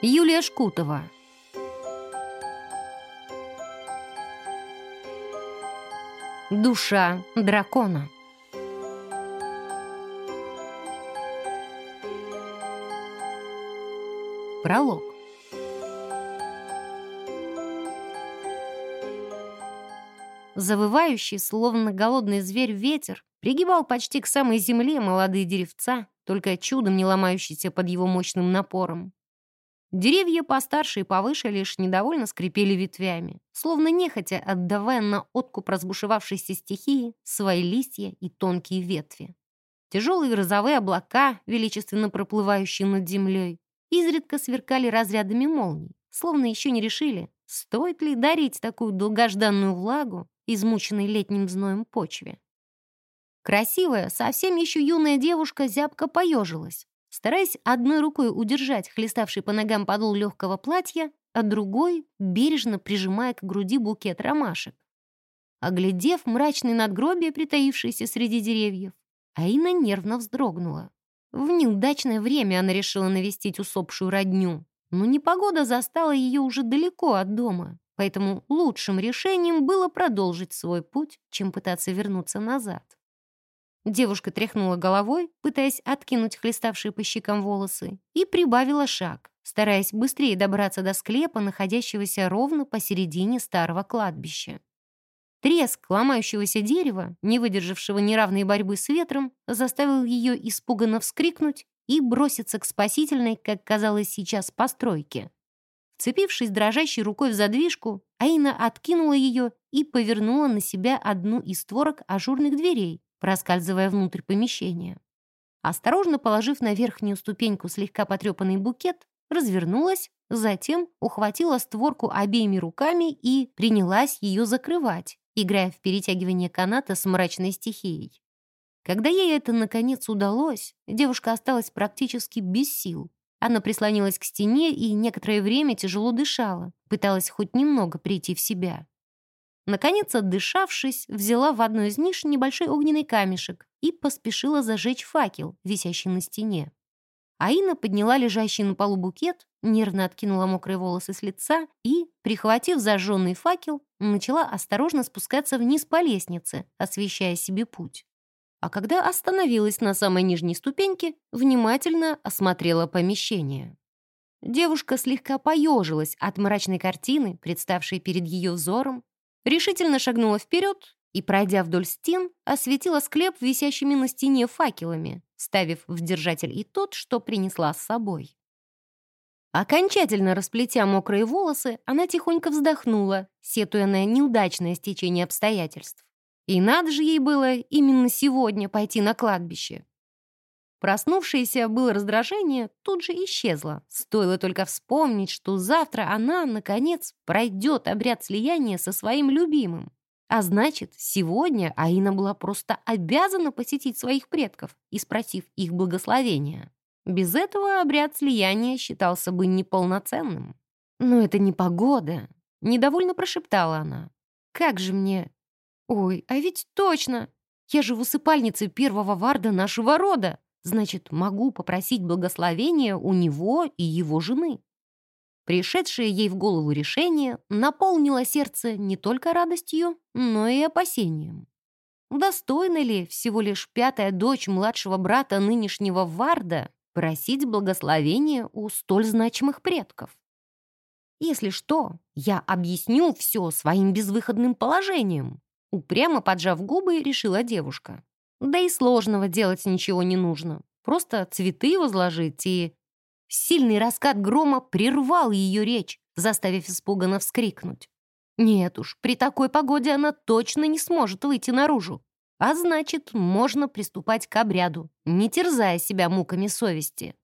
Юлия Шкутова. Душа дракона. Пролог. Завывающий, словно голодный зверь, ветер пригибал почти к самой земле молодые деревца, только чудом не ломающиеся под его мощным напором. Деревья постарше и повыше лишь недовольно скрипели ветвями, словно нехотя отдавая на откуп разбушевавшейся стихии свои листья и тонкие ветви. Тяжелые грозовые облака, величественно проплывающие над землей, изредка сверкали разрядами молний, словно еще не решили, стоит ли дарить такую долгожданную влагу, измученной летним зноем почве. Красивая, совсем еще юная девушка зябко поежилась, стараясь одной рукой удержать хлеставший по ногам подол легкого платья, а другой бережно прижимая к груди букет ромашек. Оглядев мрачный надгробие, притаившееся среди деревьев, Аина нервно вздрогнула. В неудачное время она решила навестить усопшую родню, но непогода застала ее уже далеко от дома, поэтому лучшим решением было продолжить свой путь, чем пытаться вернуться назад. Девушка тряхнула головой, пытаясь откинуть хлеставшие по щекам волосы, и прибавила шаг, стараясь быстрее добраться до склепа, находящегося ровно посередине старого кладбища. Треск ломающегося дерева, не выдержавшего неравной борьбы с ветром, заставил ее испуганно вскрикнуть и броситься к спасительной, как казалось сейчас, постройке. Вцепившись дрожащей рукой в задвижку, Аина откинула ее и повернула на себя одну из створок ажурных дверей, проскальзывая внутрь помещения. Осторожно положив на верхнюю ступеньку слегка потрепанный букет, развернулась, затем ухватила створку обеими руками и принялась ее закрывать, играя в перетягивание каната с мрачной стихией. Когда ей это наконец удалось, девушка осталась практически без сил. Она прислонилась к стене и некоторое время тяжело дышала, пыталась хоть немного прийти в себя. Наконец, отдышавшись, взяла в одну из ниш небольшой огненный камешек и поспешила зажечь факел, висящий на стене. Аина подняла лежащий на полу букет, нервно откинула мокрые волосы с лица и, прихватив зажженный факел, начала осторожно спускаться вниз по лестнице, освещая себе путь. А когда остановилась на самой нижней ступеньке, внимательно осмотрела помещение. Девушка слегка поежилась от мрачной картины, представшей перед ее взором, решительно шагнула вперед и, пройдя вдоль стен, осветила склеп висящими на стене факелами, ставив в держатель и тот, что принесла с собой. Окончательно расплетя мокрые волосы, она тихонько вздохнула, сетуя на неудачное стечение обстоятельств. И надо же ей было именно сегодня пойти на кладбище. Проснувшееся было раздражение тут же исчезло. Стоило только вспомнить, что завтра она, наконец, пройдет обряд слияния со своим любимым. А значит, сегодня Аина была просто обязана посетить своих предков и спросив их благословения. Без этого обряд слияния считался бы неполноценным. «Но это не погода», — недовольно прошептала она. «Как же мне...» «Ой, а ведь точно! Я же в усыпальнице первого варда нашего рода!» Значит, могу попросить благословения у него и его жены. Пришедшее ей в голову решение наполнило сердце не только радостью, но и опасением. Достойна ли всего лишь пятая дочь младшего брата нынешнего Варда просить благословения у столь значимых предков? Если что, я объясню все своим безвыходным положением. Упрямо поджав губы, решила девушка. Да и сложного делать ничего не нужно. Просто цветы возложить и... Сильный раскат грома прервал ее речь, заставив испуганно вскрикнуть. Нет уж, при такой погоде она точно не сможет выйти наружу. А значит, можно приступать к обряду, не терзая себя муками совести.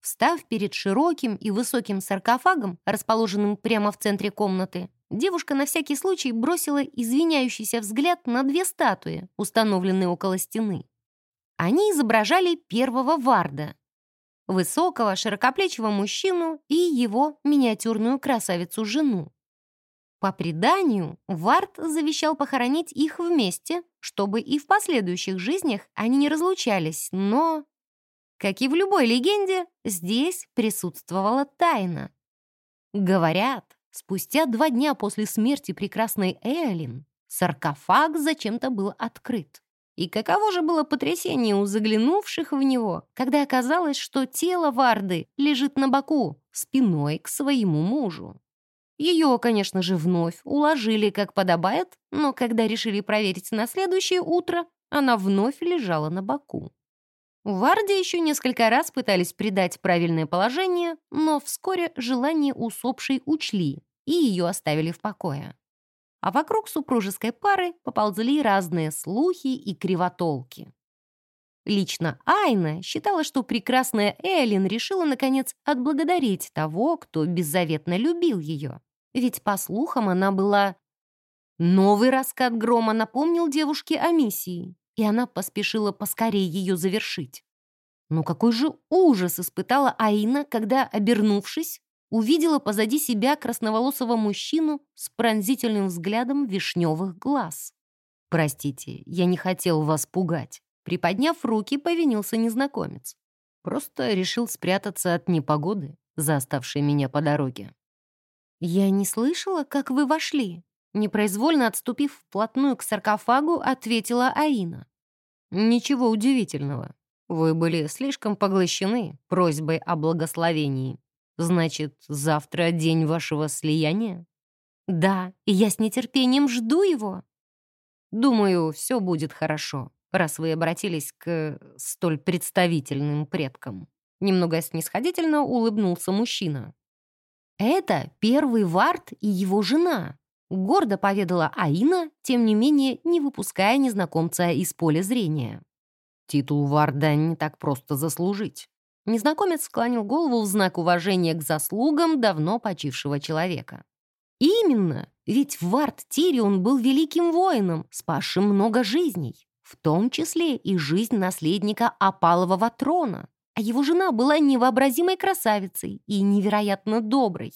Встав перед широким и высоким саркофагом, расположенным прямо в центре комнаты, Девушка на всякий случай бросила извиняющийся взгляд на две статуи, установленные около стены. Они изображали первого Варда, высокого, широкоплечего мужчину и его миниатюрную красавицу-жену. По преданию, Вард завещал похоронить их вместе, чтобы и в последующих жизнях они не разлучались, но... Как и в любой легенде, здесь присутствовала тайна. Говорят, спустя два дня после смерти прекрасной Эолин саркофаг зачем-то был открыт. И каково же было потрясение у заглянувших в него, когда оказалось, что тело Варды лежит на боку, спиной к своему мужу. Ее, конечно же, вновь уложили, как подобает, но когда решили проверить на следующее утро, она вновь лежала на боку. Варде еще несколько раз пытались придать правильное положение, но вскоре желание усопшей учли и ее оставили в покое. А вокруг супружеской пары поползли разные слухи и кривотолки. Лично Айна считала, что прекрасная Эллен решила, наконец, отблагодарить того, кто беззаветно любил ее. Ведь, по слухам, она была... Новый раскат грома напомнил девушке о миссии и она поспешила поскорее ее завершить. Но какой же ужас испытала Аина, когда, обернувшись, увидела позади себя красноволосого мужчину с пронзительным взглядом вишневых глаз. «Простите, я не хотел вас пугать», — приподняв руки, повинился незнакомец. «Просто решил спрятаться от непогоды, заставшей меня по дороге». «Я не слышала, как вы вошли», — непроизвольно отступив вплотную к саркофагу, ответила Аина. «Ничего удивительного. Вы были слишком поглощены просьбой о благословении. Значит, завтра день вашего слияния?» «Да, и я с нетерпением жду его». «Думаю, все будет хорошо, раз вы обратились к столь представительным предкам». Немного снисходительно улыбнулся мужчина. «Это первый Вард и его жена», Гордо поведала Аина, тем не менее не выпуская незнакомца из поля зрения. Титул Варда не так просто заслужить. Незнакомец склонил голову в знак уважения к заслугам давно почившего человека. Именно, ведь Вард Тирион был великим воином, спасшим много жизней, в том числе и жизнь наследника опалового трона. А его жена была невообразимой красавицей и невероятно доброй.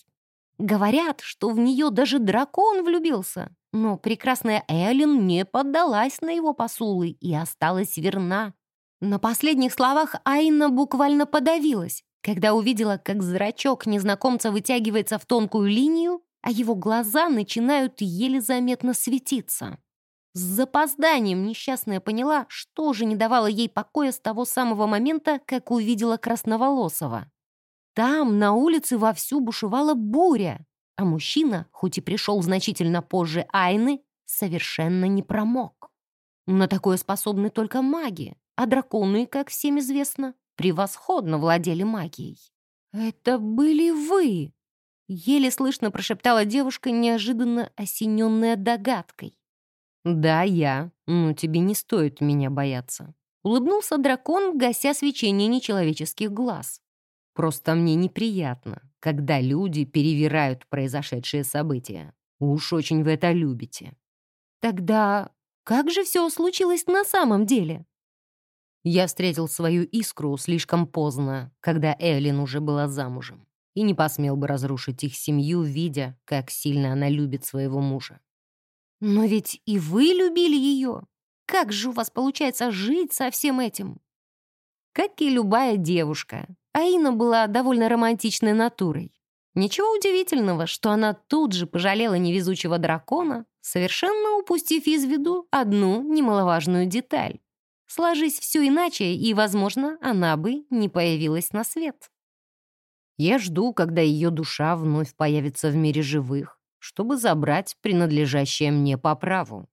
Говорят, что в нее даже дракон влюбился. Но прекрасная Эллен не поддалась на его посулы и осталась верна. На последних словах Айна буквально подавилась, когда увидела, как зрачок незнакомца вытягивается в тонкую линию, а его глаза начинают еле заметно светиться. С запозданием несчастная поняла, что же не давало ей покоя с того самого момента, как увидела Красноволосого. Там, на улице, вовсю бушевала буря, а мужчина, хоть и пришел значительно позже Айны, совершенно не промок. На такое способны только маги, а драконы, как всем известно, превосходно владели магией. «Это были вы!» Еле слышно прошептала девушка, неожиданно осененная догадкой. «Да, я, но тебе не стоит меня бояться». Улыбнулся дракон, гася свечение нечеловеческих глаз. Просто мне неприятно, когда люди перевирают произошедшие события. Уж очень вы это любите. Тогда как же все случилось на самом деле? Я встретил свою искру слишком поздно, когда Эллен уже была замужем, и не посмел бы разрушить их семью, видя, как сильно она любит своего мужа. Но ведь и вы любили ее. Как же у вас получается жить со всем этим? Как и любая девушка, Аина была довольно романтичной натурой. Ничего удивительного, что она тут же пожалела невезучего дракона, совершенно упустив из виду одну немаловажную деталь. Сложись все иначе, и, возможно, она бы не появилась на свет. Я жду, когда ее душа вновь появится в мире живых, чтобы забрать принадлежащее мне по праву.